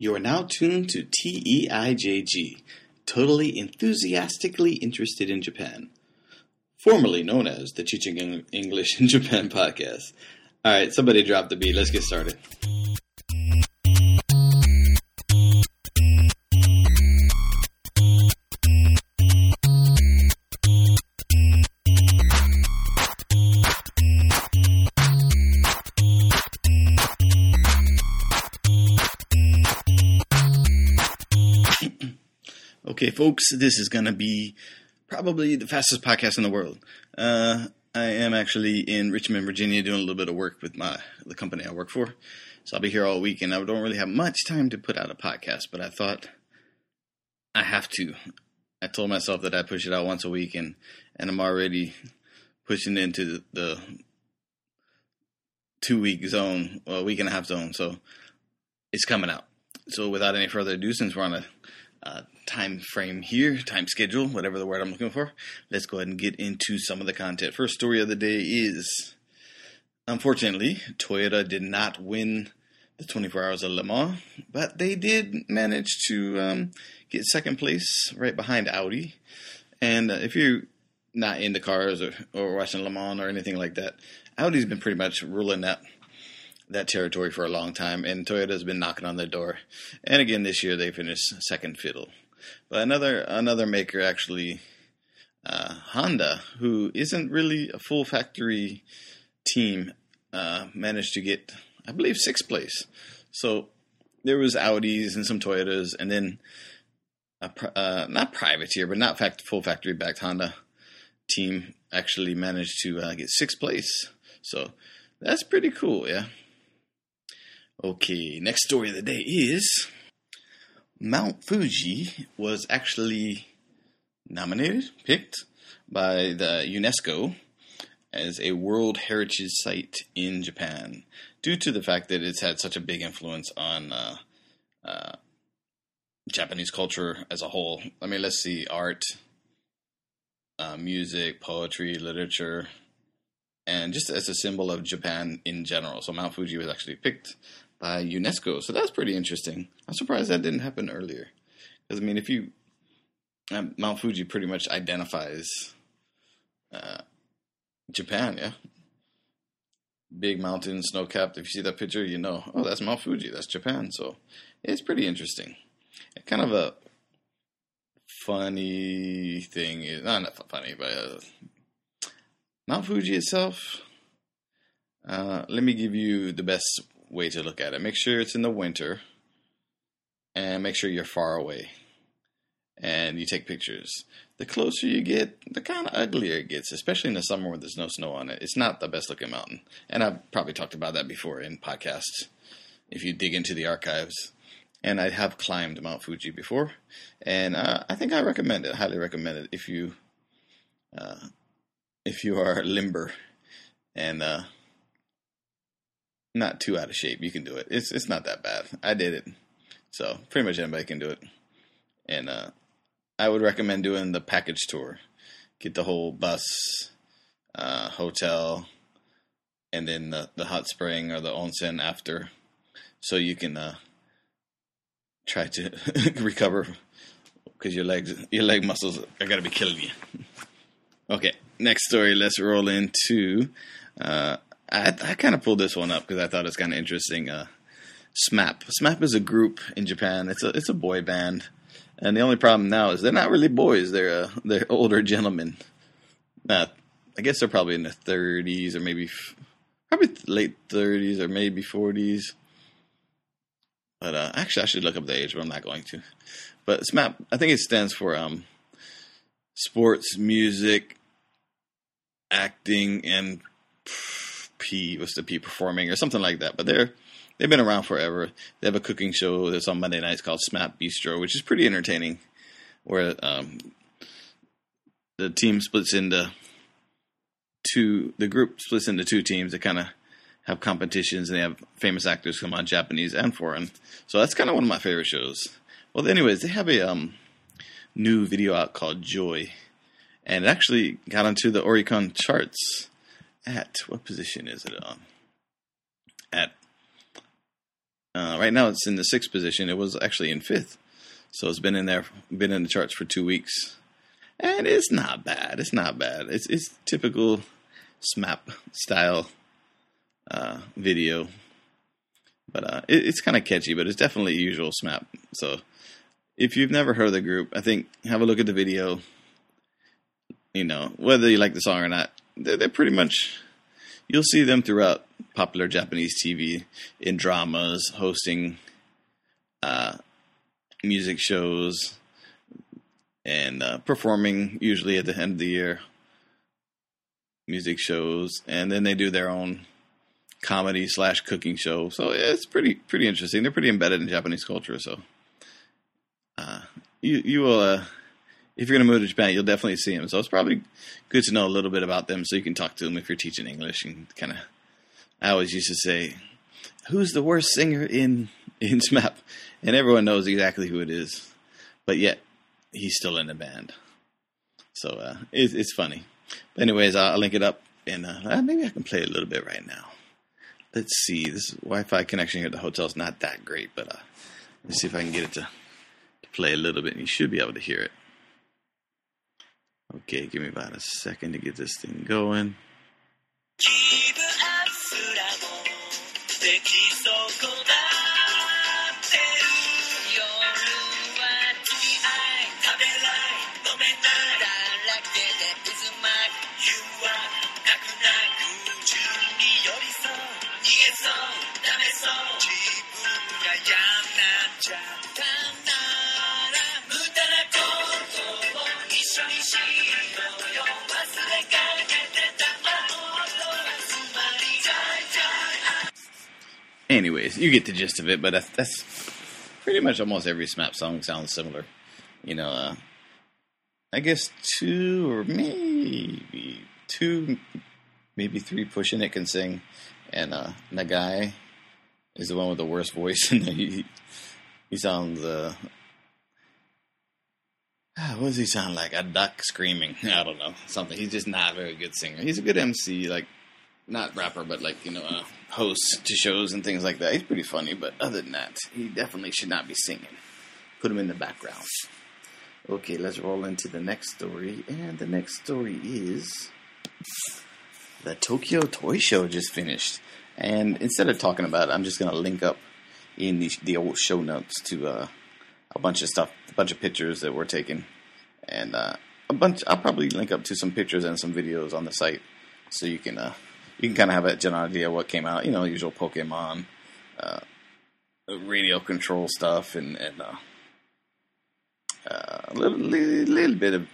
You are now tuned to TEIJG, Totally Enthusiastically Interested in Japan, formerly known as the Teaching English in Japan podcast. All right, somebody drop the beat. Let's get started. Okay, folks, this is going to be probably the fastest podcast in the world. Uh, I am actually in Richmond, Virginia, doing a little bit of work with my the company I work for. So I'll be here all week, and I don't really have much time to put out a podcast. But I thought I have to. I told myself that I'd push it out once a week, and and I'm already pushing into the two week zone, well, week and a half zone. So it's coming out. So without any further ado, since we're on a uh, time frame here, time schedule, whatever the word I'm looking for. Let's go ahead and get into some of the content. First story of the day is unfortunately, Toyota did not win the 24 Hours of Le Mans, but they did manage to um, get second place right behind Audi. And uh, if you're not into cars or, or watching Le Mans or anything like that, Audi's been pretty much ruling that that territory for a long time, and Toyota's been knocking on their door. And again, this year they finished second fiddle. But another another maker actually, uh, Honda, who isn't really a full factory team, uh, managed to get, I believe, sixth place. So there was Audis and some Toyotas, and then a, uh, not privateer, but not fact, full factory backed Honda team actually managed to uh, get sixth place. So that's pretty cool, yeah. Okay, next story of the day is Mount Fuji was actually nominated, picked by the UNESCO as a World Heritage Site in Japan due to the fact that it's had such a big influence on uh, uh, Japanese culture as a whole. I mean, let's see art, uh, music, poetry, literature, and just as a symbol of Japan in general. So Mount Fuji was actually picked by UNESCO. So that's pretty interesting. I'm surprised that didn't happen earlier. Because I mean, if you um, Mount Fuji pretty much identifies uh, Japan, yeah. Big mountain, snow capped. If you see that picture, you know, oh, that's Mount Fuji. That's Japan. So it's pretty interesting. kind of a funny thing not funny, but uh, Mount Fuji itself. Uh, let me give you the best way to look at it. Make sure it's in the winter and make sure you're far away and you take pictures. The closer you get, the kind of uglier it gets, especially in the summer when there's no snow on it. It's not the best looking mountain. And I've probably talked about that before in podcasts if you dig into the archives. And I have climbed Mount Fuji before, and uh, I think I recommend it. Highly recommend it if you uh, if you are limber and uh, not too out of shape. You can do it. It's it's not that bad. I did it, so pretty much anybody can do it. And uh, I would recommend doing the package tour. Get the whole bus, uh, hotel, and then the the hot spring or the onsen after, so you can uh, try to recover because your legs your leg muscles are gonna be killing you. okay, next story. Let's roll into. Uh, I, I kind of pulled this one up because I thought it's kind of interesting. Uh, SMAP. SMAP is a group in Japan. It's a it's a boy band, and the only problem now is they're not really boys. They're uh, they're older gentlemen. Uh, I guess they're probably in their thirties or maybe probably late thirties or maybe forties. But uh, actually, I should look up the age, but I'm not going to. But SMAP, I think it stands for um, sports, music, acting, and P was the P performing or something like that. But they're they've been around forever. They have a cooking show that's on Monday nights called SMAP Bistro, which is pretty entertaining. Where um, the team splits into two, the group splits into two teams that kind of have competitions, and they have famous actors come on, Japanese and foreign. So that's kind of one of my favorite shows. Well, anyways, they have a um, new video out called Joy, and it actually got onto the Oricon charts at what position is it on? At Uh, right now, it's in the sixth position. It was actually in fifth, so it's been in there, been in the charts for two weeks, and it's not bad. It's not bad. It's it's typical SMAP style uh, video, but uh, it, it's kind of catchy. But it's definitely usual SMAP. So if you've never heard the group, I think have a look at the video. You know whether you like the song or not. They're, they're pretty much you'll see them throughout popular Japanese TV in dramas, hosting uh, music shows, and uh, performing usually at the end of the year music shows, and then they do their own comedy slash cooking show. So yeah, it's pretty pretty interesting. They're pretty embedded in Japanese culture. So uh, you you will uh, if you're going to move to Japan, you'll definitely see them. So it's probably good to know a little bit about them so you can talk to them if you're teaching English and kind of. I always used to say, "Who's the worst singer in in SMAP?" And everyone knows exactly who it is, but yet he's still in the band. So uh, it, it's funny. But anyways, I'll link it up, and uh, maybe I can play a little bit right now. Let's see. This Wi-Fi connection here at the hotel is not that great, but uh, let's see if I can get it to, to play a little bit. And you should be able to hear it. Okay, give me about a second to get this thing going. 気 Anyways, you get the gist of it, but that's, that's pretty much almost every SMAP song sounds similar. You know, uh, I guess two or maybe two, maybe three pushing it can sing, and uh, Nakai is the one with the worst voice, and he he sounds uh, what does he sound like? A duck screaming? I don't know, something. He's just not a very good singer. He's a good MC, like not rapper, but like you know, uh, host to shows and things like that. He's pretty funny, but other than that, he definitely should not be singing. Put him in the background. Okay, let's roll into the next story, and the next story is the Tokyo Toy Show just finished. And instead of talking about it, I'm just gonna link up in the, the old show notes to uh, a bunch of stuff, a bunch of pictures that were taken, and uh, a bunch. I'll probably link up to some pictures and some videos on the site, so you can uh, you can kind of have a general idea of what came out. You know, usual Pokemon, uh, radio control stuff, and and uh, uh, a little, little, little bit of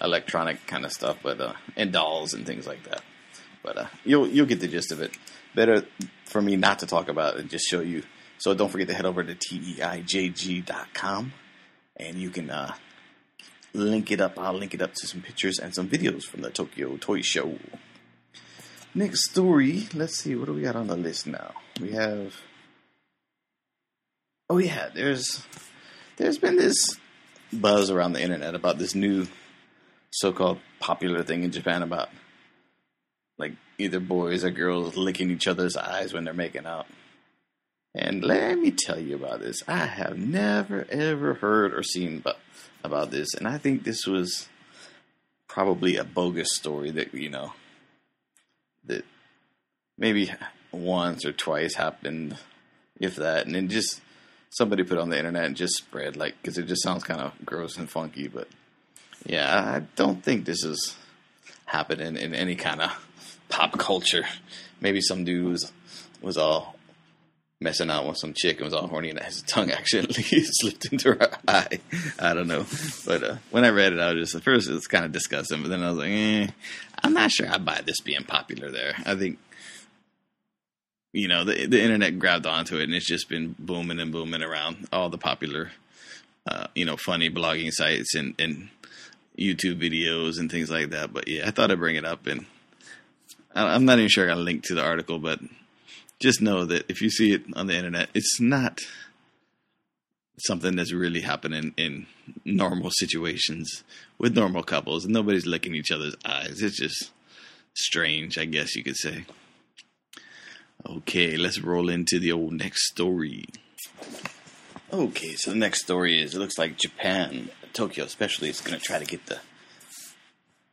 electronic kind of stuff, but uh, and dolls and things like that. But uh, you'll you'll get the gist of it. Better for me not to talk about it and just show you. So don't forget to head over to teijg.com and you can uh, link it up. I'll link it up to some pictures and some videos from the Tokyo Toy Show. Next story. Let's see. What do we got on the list now? We have. Oh yeah, there's there's been this buzz around the internet about this new so-called popular thing in Japan about like either boys or girls licking each other's eyes when they're making out. And let me tell you about this. I have never ever heard or seen about, about this, and I think this was probably a bogus story that you know that maybe once or twice happened, if that, and then just somebody put on the internet and just spread like because it just sounds kind of gross and funky. But yeah, I don't think this is happening in any kind of pop culture. Maybe some dude was, was all messing out with some chick and was all horny and his tongue accidentally slipped into her eye. I don't know. But uh, when I read it, I was just, at first it was kind of disgusting, but then I was like, eh, I'm not sure I buy this being popular there. I think, you know, the, the internet grabbed onto it and it's just been booming and booming around all the popular, uh, you know, funny blogging sites and, and YouTube videos and things like that. But yeah, I thought I'd bring it up and I'm not even sure I got a link to the article, but just know that if you see it on the internet, it's not something that's really happening in normal situations with normal couples. Nobody's licking each other's eyes. It's just strange, I guess you could say. Okay, let's roll into the old next story. Okay, so the next story is it looks like Japan, Tokyo especially, is going to try to get the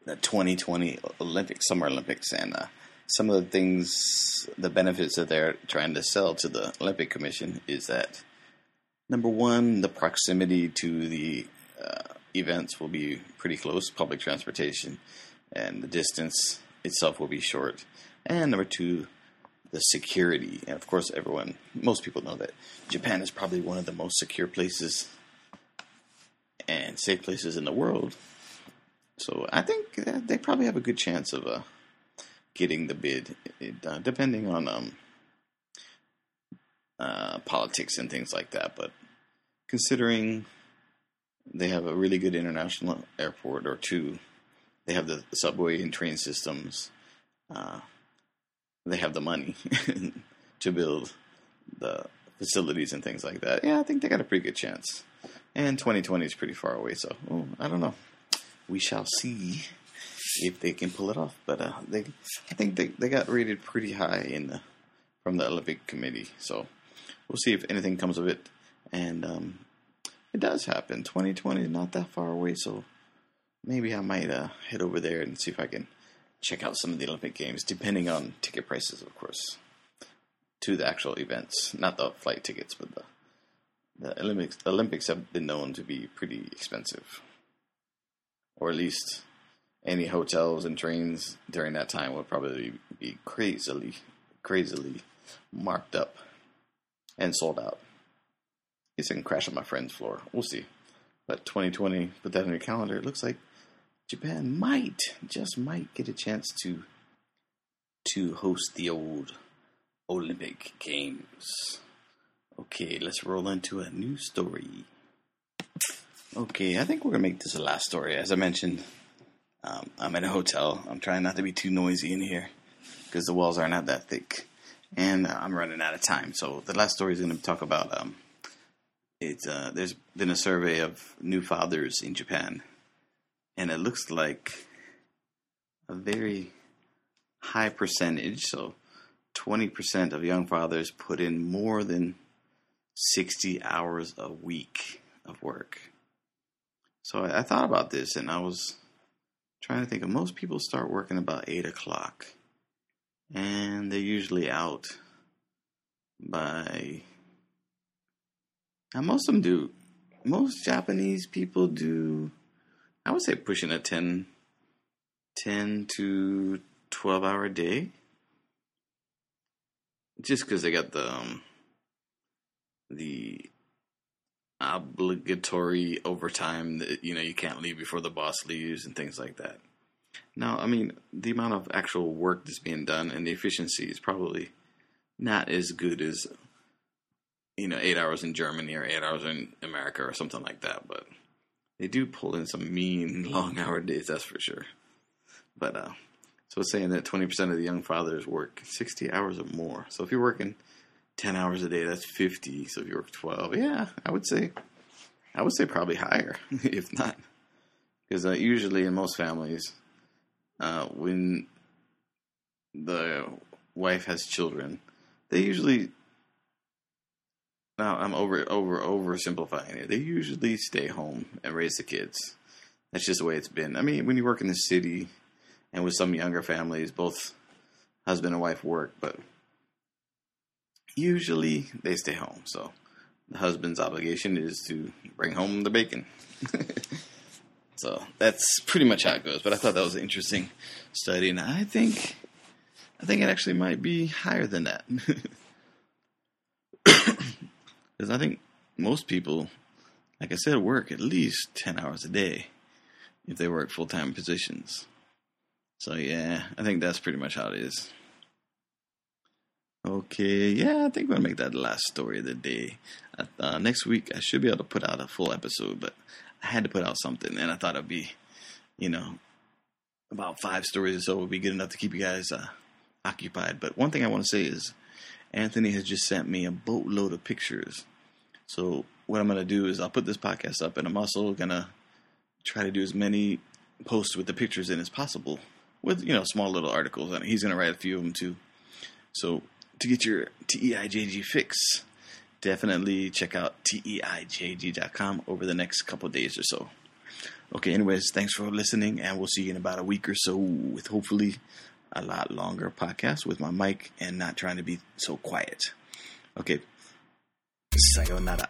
the 2020 Olympics, Summer Olympics, and uh, some of the things, the benefits that they're trying to sell to the Olympic Commission is that number one, the proximity to the uh, events will be pretty close, public transportation, and the distance itself will be short. And number two, the security. And of course, everyone, most people know that Japan is probably one of the most secure places and safe places in the world. So I think they probably have a good chance of uh, getting the bid, it, uh, depending on um, uh, politics and things like that. But considering they have a really good international airport or two, they have the subway and train systems. Uh, they have the money to build the facilities and things like that. Yeah, I think they got a pretty good chance. And 2020 is pretty far away, so oh, I don't know. We shall see if they can pull it off. But uh, they, I think they, they got rated pretty high in the from the Olympic Committee. So we'll see if anything comes of it. And um, it does happen. 2020 is not that far away, so maybe I might uh, head over there and see if I can check out some of the Olympic Games, depending on ticket prices, of course, to the actual events, not the flight tickets, but the the Olympics. Olympics have been known to be pretty expensive, or at least any hotels and trains during that time would probably be crazily, crazily marked up and sold out. I guess I can crash on my friend's floor. We'll see. But 2020, put that on your calendar. It looks like Japan might, just might, get a chance to to host the old Olympic Games. Okay, let's roll into a new story. Okay, I think we're gonna make this a last story. As I mentioned, um, I'm in a hotel. I'm trying not to be too noisy in here because the walls are not that thick, and uh, I'm running out of time. So the last story is going to talk about. Um, it's uh, there's been a survey of new fathers in Japan, and it looks like a very high percentage. So, twenty percent of young fathers put in more than sixty hours a week of work. So I, I thought about this, and I was trying to think of most people start working about eight o'clock, and they're usually out by. Now most of them do. Most Japanese people do. I would say pushing a 10, 10 to twelve hour day. Just because they got the um, the obligatory overtime that you know you can't leave before the boss leaves and things like that. Now, I mean, the amount of actual work that's being done and the efficiency is probably not as good as you know eight hours in Germany or eight hours in America or something like that. But they do pull in some mean long hour days, that's for sure. But uh, so it's saying that twenty percent of the young fathers work sixty hours or more. So if you're working 10 hours a day, that's 50. So if you work 12, yeah, I would say, I would say probably higher, if not. Because uh, usually in most families, uh, when the wife has children, they usually, now I'm over, over, oversimplifying it. They usually stay home and raise the kids. That's just the way it's been. I mean, when you work in the city and with some younger families, both husband and wife work, but usually they stay home. So the husband's obligation is to bring home the bacon. so that's pretty much how it goes. But I thought that was an interesting study, and I think I think it actually might be higher than that. Because I think most people, like I said, work at least 10 hours a day if they work full time positions. So, yeah, I think that's pretty much how it is. Okay, yeah, I think we're gonna make that the last story of the day. Uh, next week, I should be able to put out a full episode, but I had to put out something, and I thought it'd be, you know, about five stories or so would be good enough to keep you guys uh, occupied. But one thing I want to say is, Anthony has just sent me a boatload of pictures. So what I'm gonna do is I'll put this podcast up, and I'm also gonna try to do as many posts with the pictures in as possible, with you know small little articles, and he's gonna write a few of them too. So to get your TEIJG fix, definitely check out TEIJG.com over the next couple days or so. Okay, anyways, thanks for listening, and we'll see you in about a week or so with hopefully a lot longer podcast with my mic and not trying to be so quiet. Okay, sayonara.